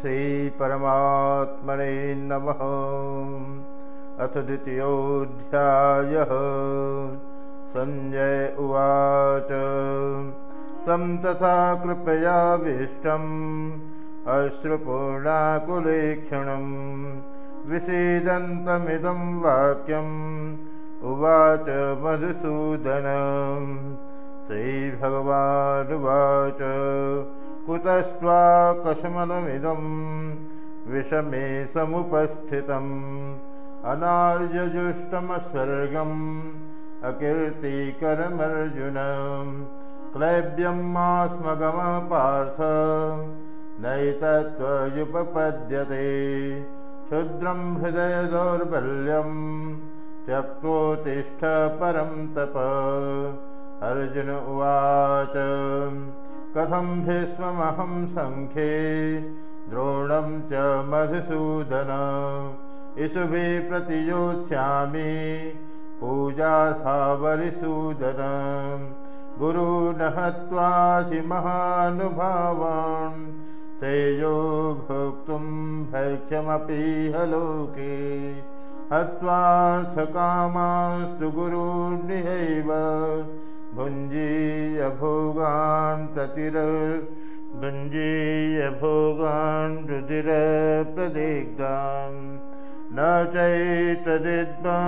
श्रीपरमात्मने नमः। अथ द्वितीयोऽध्यायः। सञ्जय उवाच। तं तथा कृपयाविष्टम् अश्रुपूर्णाकुलेक्षणं विषीदन्तमिदं वाक्यम्। उवाच मधुसूदन। श्रीभगवानुवाच कुतस्त्वाकशमलमिदं विषमे समुपस्थितम् अनार्यजुष्टमस्वर्गम् अकीर्तिकरमर्जुन मास्मगमपार्थ नैतत्त्वयुपपद्यते। क्षुद्रं हृदयदौर्बल्यं त्यक्तोत्तिष्ठ परं तप। अर्जुन उवाच कथं भीष्ममहं सङ्ख्ये द्रोणं च मधुसूदन। इषुभिः प्रतियोत्स्यामि पूजार्भावरिसूदन गुरुन हत्वासि महानुभावान् श्रेयो भोक्तुं भैक्षमपीह लोके। हत्वार्थकामास्तु गुरुनिहैव भुञ्जीय भोगान् प्रतिर भुञ्जीय भोगान् रुदिरप्रदिग्धान् न चैतदिद्मा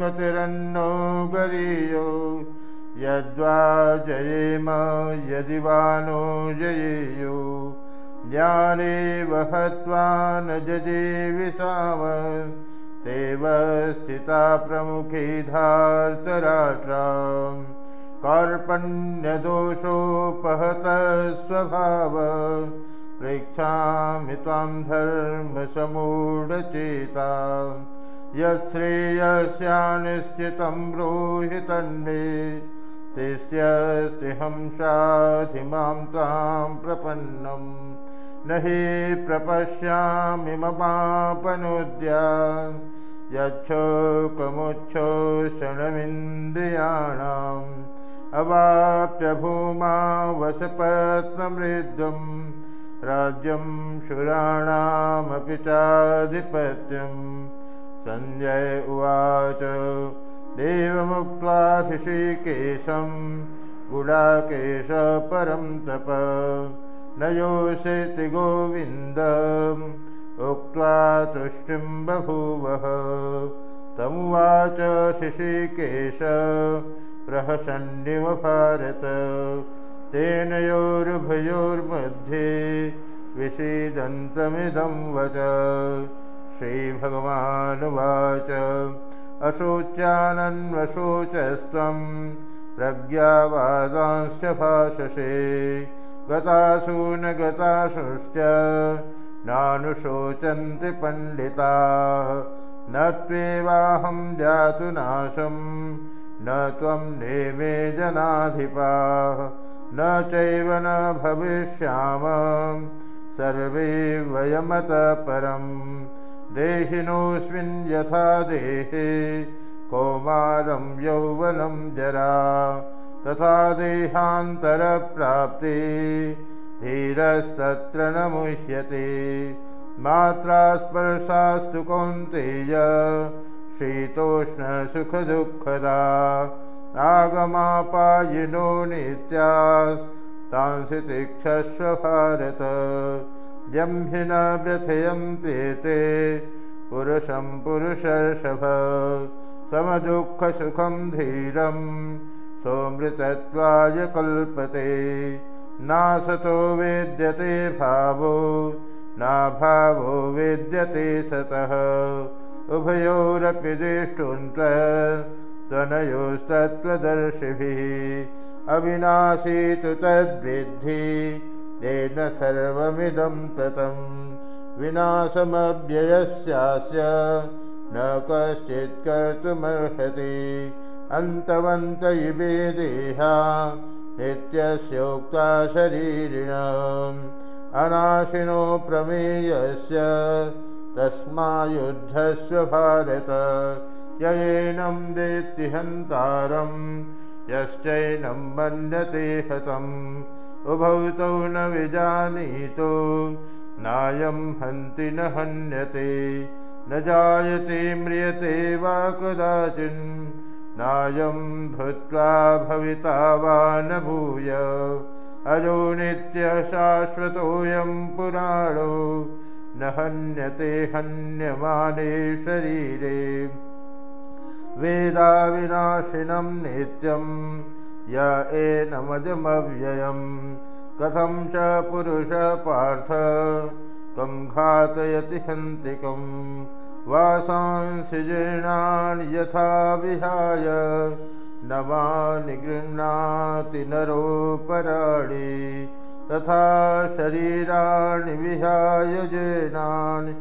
कतिरन्नो गरीयो यद्वा जयेम यदि वा नो जयेयु। ज्ञानेव हत्वा न जजीविषाम तेव स्थिता प्रमुखी धार्तराष्ट्राम् कार्पण्यदोषोपहतस्वभाव। पृच्छामि त्वां धर्मसमूढचेता। यश्रेयस्यानिश्चितं ब्रूहि तन्मे। तिष्यस्तिहं साधिमां त्वां प्रपन्नं। न हि प्रपश्यामि ममापनुद्या। यच्छोकमुच्छोषणमिन्द्रियाणाम् अवाप्य भूमा वशपत्नमृद्धं राज्यं शुराणामपि चाधिपत्यं। सञ्जय उवाच देवमुक्त्वाशिषिकेशं गुडाकेश परं तप। न योषेति गोविन्दम् उक्त्वा तुष्टिं बभूवः। तमुवाच शिशिकेश प्रहसन्निव भारत तेनयोरुभयोर्मध्ये विषीदन्तमिदं वच। श्रीभगवानुवाच। अशोच्यानन्वशोचस्त्वं प्रज्ञावादांश्च भाषसे। गतासु न गतासुश्च नानुशोचन्ति पण्डिताः। न त्वेवाहं जातु नाशम् न त्वं नेमे जनाधिपाः न चैव न भविष्याम। सर्वे वयमतः परं। देहिनोऽस्मिन् यथा देहे कौमारं यौवनं जरा। तथा देहान्तरप्राप्ते धीरस्तत्र न मुह्यते। मात्रा स्पर्शास्तु कौन्तेय शीतोष्णसुखदुःखदा आगमापायिनो नित्यास्तांसि तिक्षस्व भारत। यं हि न व्यथयन्ते ते पुरुषं पुरुषर्षभ। समदुःखसुखं धीरं। सोमृतत्वाय कल्पते। नासतो वेद्यते भावो। नाभावो वेद्यते सतः उभयोरपि त्वनयोस्तत्त्वदर्शिभिः अविनाशी तु तद्विद्धि येन सर्वमिदं ततं विनाशमव्ययस्यास्य न कश्चित् कर्तुमर्हति अन्तवन्त इवे देहा नित्यस्योक्ता शरीरिणाम् अनाशिनो प्रमेयस्य तस्मायुद्धस्व भारत। ययेनं देत्तिहन्तारं यश्चैनं मन्यते हतम्। उभौ तौ न विजानीतो नायं हन्ति न हन्यते। न जायते म्रियते वा कदाचिन् नायं भूत्वा भविता वा न भूय। अजो नित्यशाश्वतोऽयं पुराणो न हन्यते हन्यमाने शरीरे। वेदाविनाशिनं नित्यं य एनमजमव्ययम् कथं च पुरुषपार्थ घातयति हन्तिकं। जीर्णानि यथा विहाय नवानि गृह्णाति नरोपराणि तथा शरीराणि विहाय जीर्णानि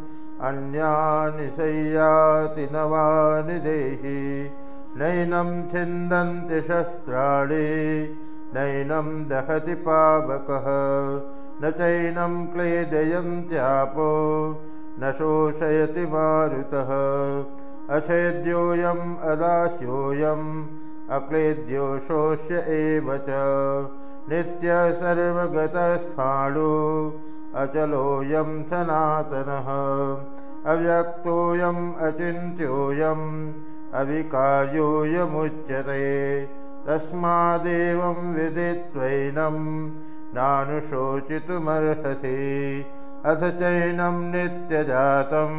अन्यानि शय्याति नवानि देहि। नैनं छिन्दन्ति शस्त्राणि नैनं दहति पावकः। न चैनं क्लेदयन्त्यापो न शोषयति मारुतः। अछेद्योऽयम् अदास्योऽयम् अक्लेद्यो शोष्य एव च नित्यसर्वगतस्थाणु अचलोऽयं सनातनः। अव्यक्तोऽयम् अचिन्त्योऽयम् अविकार्योऽयमुच्यते। तस्मादेवं विदित्वैनं नानुशोचितुमर्हसि। अथ चैनं नित्यजातं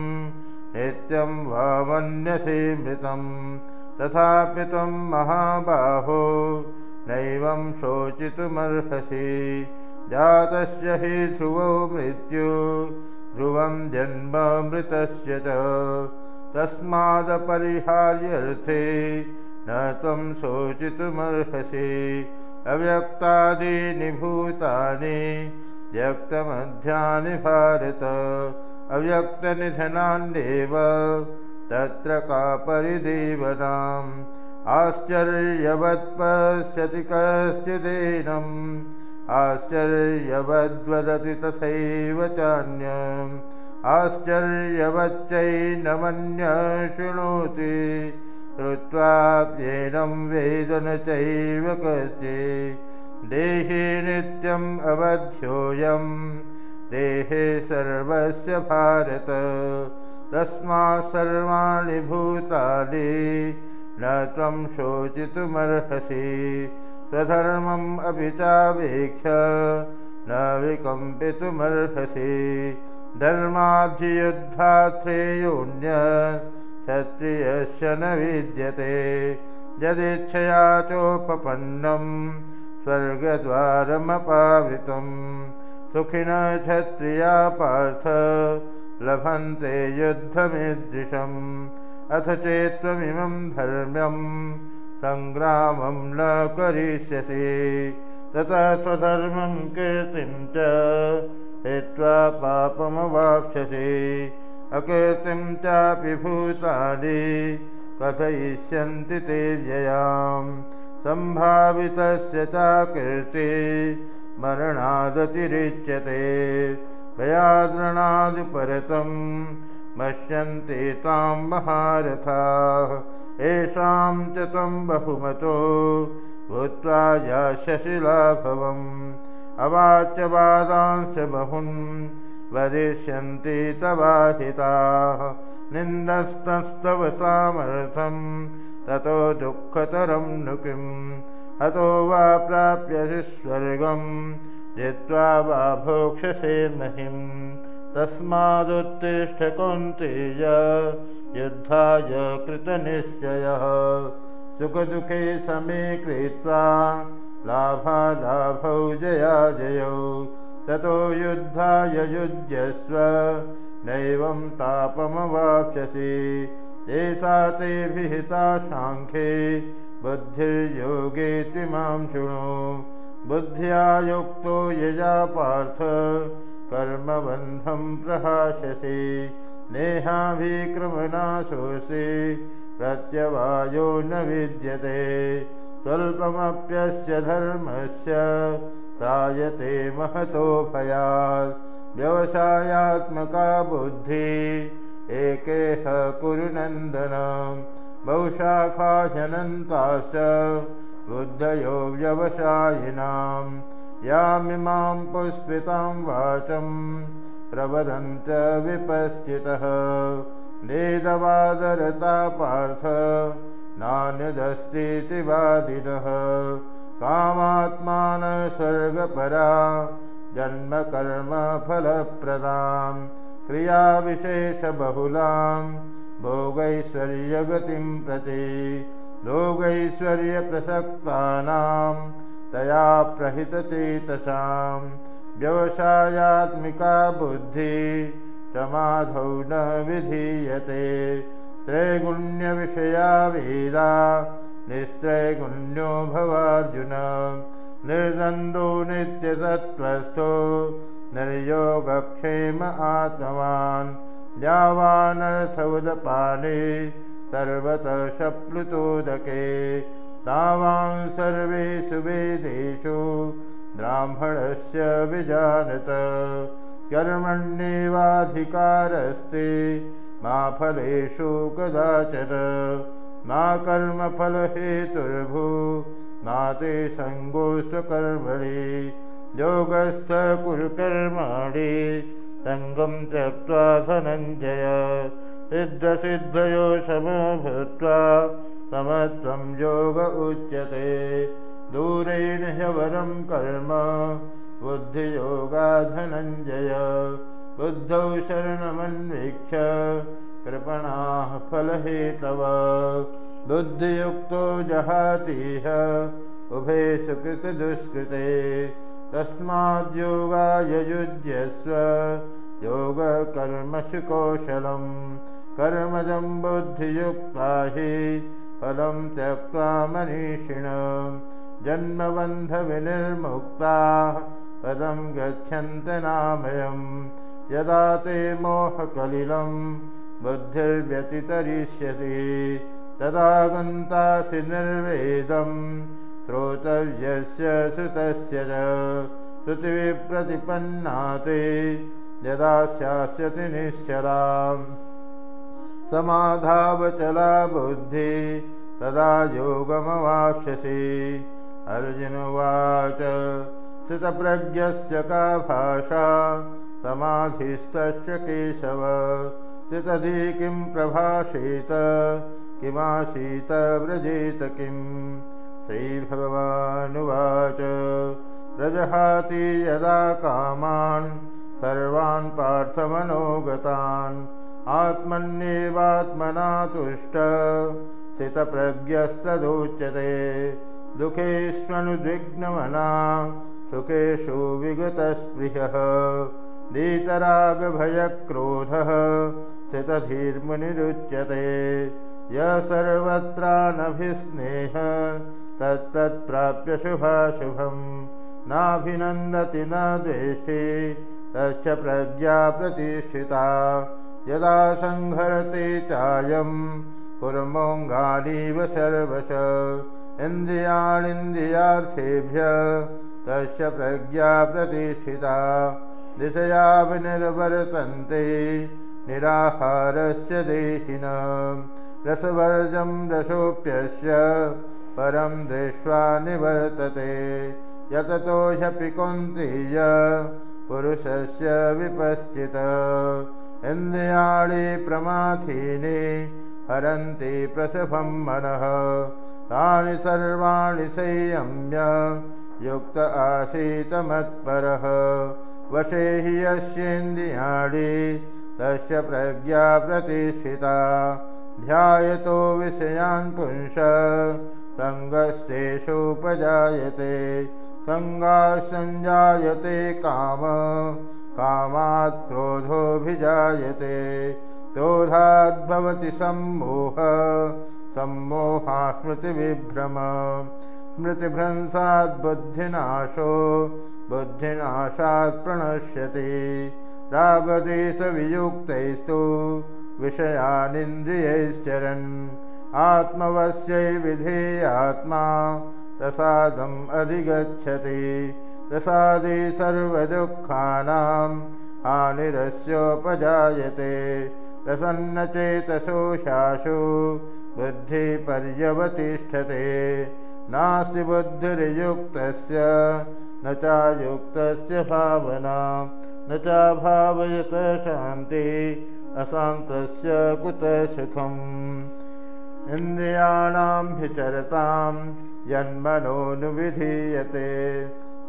नित्यं वा मन्यसे मृतं तथापि त्वं महाबाहो नैवं शोचितुमर्हसि। जातस्य हि ध्रुवो मृत्यु ध्रुवं जन्ममृतस्य च। तस्मादपरिहार्यर्थे न त्वं शोचितुमर्हसि। अव्यक्तादीनि भूतानि व्यक्तमध्यानि भारत। अव्यक्तनिधनान्येव तत्र का परिदेवनाम् आश्चर्यवत्पश्यति कश्चिदेनम् आश्चर्यवद्वदति तथैव चान्यम्। आश्चर्यवच्चैनमन्य शृणोति श्रुत्वाप्येनं वेदन चैव कश्चे देहे नित्यम् अवध्योऽयं देहे सर्वस्य भारत। तस्मात् सर्वाणि भूतानि न त्वं शोचितुमर्हसि। स्वधर्मम् अपि चावेक्ष न विकम्पितुमर्हसि। धर्माद्धियुद्धात्रेयोऽन्य क्षत्रियस्य न विद्यते। यदिच्छया चोपपन्नं स्वर्गद्वारमपावृतं सुखिनः क्षत्रिया पार्थ लभन्ते युद्धमीदृशम् अथ चेत्त्वमिमं धर्म्यं सङ्ग्रामं न करिष्यसि। ततः स्वधर्मं कीर्तिं च हित्वा पापमवाप्स्यसि अकीर्तिं चापि भूतानि कथयिष्यन्ति ते व्ययां। सम्भावितस्य चाकीर्ति मरणादतिरिच्यते। भयादृणादिपरतं मश्यन्ते त्वां महारथाः येषां च त्वं बहुमतो भूत्वा याशशिलाभवम् अवाच्यवादांश बहुन् वदिष्यन्ति तवाहिताः निन्दस्तस्तव सामर्थं ततो दुःखतरं नु किम्? हतो वा प्राप्यसि स्वर्गं जित्वा वा भोक्षसे महिं तस्मादुत्तिष्ठ कौन्तेय युद्धाय कृतनिश्चयः। सुखदुःखे समे कृत्वा लाभालाभौ जया जयौ ततो युद्धाय युज्यस्व नैवं तापमवाप्स्यसि। एषा ते विहिता साङ्ख्ये बुद्धिर्योगे त्विमां शृणु। बुद्ध्या युक्तो यजा पार्थ कर्मबन्धं प्रहास्यसि नेहाभिक्रमणाशोषि प्रत्यवायो न विद्यते स्वल्पमप्यस्य धर्मस्य त्रायते महतो भयात् व्यवसायात्मका बुद्धिः एकेह कुरुनन्दन बहुशाखाह्यनन्ताश्च बुद्धयो व्यवसायिनां यामिमां पुष्पितां वाचं प्रवदन्त विपश्चितः। वेदवादरता पार्थ नान्यदस्तीति वादिनः। कामात्मान स्वर्गपरा जन्मकर्मफलप्रदां क्रियाविशेषबहुलां भोगैश्वर्यगतिं प्रति। भोगैश्वर्यप्रसक्तानां तया प्रहितचेतसां व्यवसायात्मिका बुद्धि समाधौ न विधीयते। त्रैगुण्यविषया वेदा निस्त्रैगुण्यो भवार्जुन। निर्दन्दो नित्यसत्त्वस्थो निर्योगक्षेम आत्मवान्। यावानर्थौदपाने सर्वतः शप्लुतोदके तावान् सर्वेषु वेदेषु ब्राह्मणस्य विजानत। कर्मण्येवाधिकारस्ते मा फलेषु कदाचन। मा कर्मफलहेतुर्भू मा ते सङ्गो स्वकर्मणि योगस्थ कुरुकर्माणि सङ्गं त्यक्त्वा धनञ्जय। सिद्धसिद्धयो समो भूत्वा समत्वं योग उच्यते। दूरेण ह्यवरं कर्म बुद्धियोगा धनञ्जय बुद्धौ शरणमन्वीक्ष कृपणाः फलहेतव। बुद्धियुक्तो जहातीह उभे सुकृतदुष्कृते। तस्माद्योगाय युज्यस्व योगकर्मसु कौशलं कर्मजं बुद्धियुक्ता हि फलं त्यक्त्वा मनीषिण जन्मबन्धविनिर्मुक्ताः पदं गच्छन्तनामयम् यदा ते मोहकलिलं बुद्धिर्व्यतितरिष्यति तदा गन्तासि निर्वेदं श्रोतव्यस्य श्रुतस्य च श्रुतिविप्रतिपन्ना ते यदा स्यास्यति निश्चलाम् समाधावचला बुद्धि तदा योगमवाप्स्यसि। अर्जुनुवाच श्रुतप्रज्ञस्य का भाषा? समाधिस्तस्य केशव। चितधि किं प्रभाषेत? किमासीत व्रजेत किं श्रीभगवानुवाच व्रजहाति यदा कामान् सर्वान् पार्थमनोगतान् आत्मन्येवात्मना तुष्ट स्थितप्रज्ञस्तदुच्यते दुःखेष्वनुद्विग्नमना सुखेषु विगतस्पृहः ीतरागभयक्रोधः स्थितधीर्मुनिरुच्यते य सर्वत्रानभिस्नेह तत्तत्प्राप्य शुभाशुभं नाभिनन्दति न द्वेष्टि तस्य प्रज्ञा प्रतिष्ठिता यदा सङ्घर्ते चायं कुर्मोऽङ्गानीव सर्वश। इन्द्रियाणिन्द्रियार्थेभ्य तस्य प्रज्ञा प्रतिष्ठिता। दिशया विनिर्वर्तन्ते निराहारस्य देहिन। रसवर्जं रसोऽप्यस्य परं दृष्ट्वा निवर्तते। यततो ह्यपि कुन्तीय पुरुषस्य विपश्चित इन्द्रियाणि प्रमाथीनि हरन्ति प्रसभं मनः। तानि सर्वाणि संयम्य युक्त आसीतमत्परः वशे हि यस्येन्द्रियाणि तस्य प्रज्ञा प्रतिष्ठिता। ध्यायतो विषयान् पुंस सङ्गस्तेषुपजायते सङ्गात् सञ्जायते काम कामात् क्रोधोऽभिजायते क्रोधाद्भवति सम्मोह। सम्मोहा स्मृतिविभ्रम। स्मृतिभ्रंसात् बुद्धिनाशो। बुद्धिनाशात् प्रणश्यति। रागदेशवियुक्तैस्तु विषयानिन्द्रियैश्चरन्। आत्मवश्यै विधेयात्मा। प्रसादम् अधिगच्छति प्रसादे सर्वदुःखानां हानिरस्योपजायते। प्रसन्नचेतसोषासु बुद्धिपर्यवतिष्ठते। नास्ति बुद्धिर्युक्तस्य न चायुक्तस्य भावना न चाभावयत शान्ति अशान्तस्य कुतः सुखम्। इन्द्रियाणां यन्मनोनुविधीयते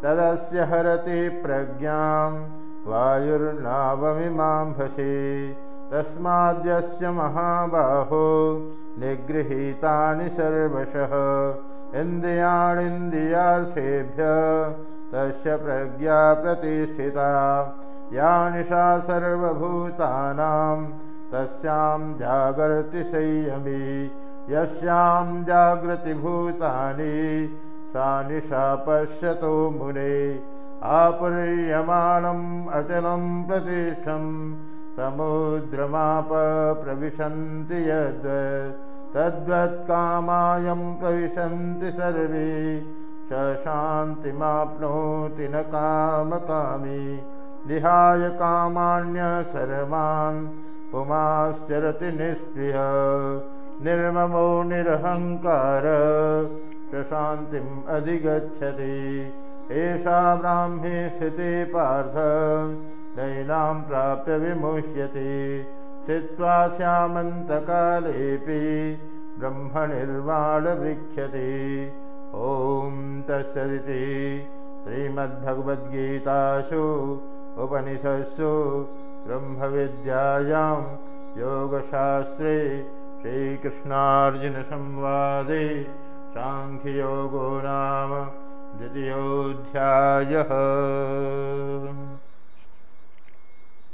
तदस्य हरति प्रज्ञां वायुर्नावमिमाम्भसि तस्माद्यस्य महाबाहो निगृहीतानि सर्वशः। इन्द्रियाणीन्द्रियार्थेभ्य तस्य प्रज्ञा प्रतिष्ठिता। या निशा सर्वभूतानां तस्यां जागर्ति संयमी। यस्यां जागृतिभूतानि सा निशा पश्यतो मुने। आपुर्यमाणम् अचलं प्रतिष्ठं। समुद्रमाप प्रविशन्ति यद्। तद्वत्कामायं प्रविशन्ति सर्वे। स शान्तिमाप्नोति न कामकामी। विहाय कामान्य सर्वान् पुमाश्चरति निःस्पृह निर्ममो निरहङ्कार प्रशान्तिम् अधिगच्छति। एषा ब्राह्मी स्थिते पार्थ नैनां प्राप्य विमुह्यति। स्थित्वा श्यामन्तकालेऽपि ब्रह्मनिर्वाणवृक्षति। ॐ तस्सदिति श्रीमद्भगवद्गीतासु उपनिषत्सु ब्रह्मविद्यायां योगशास्त्रे श्रीकृष्णार्जुनसंवादे साङ्ख्ययोगो नाम द्वितीयोऽध्यायः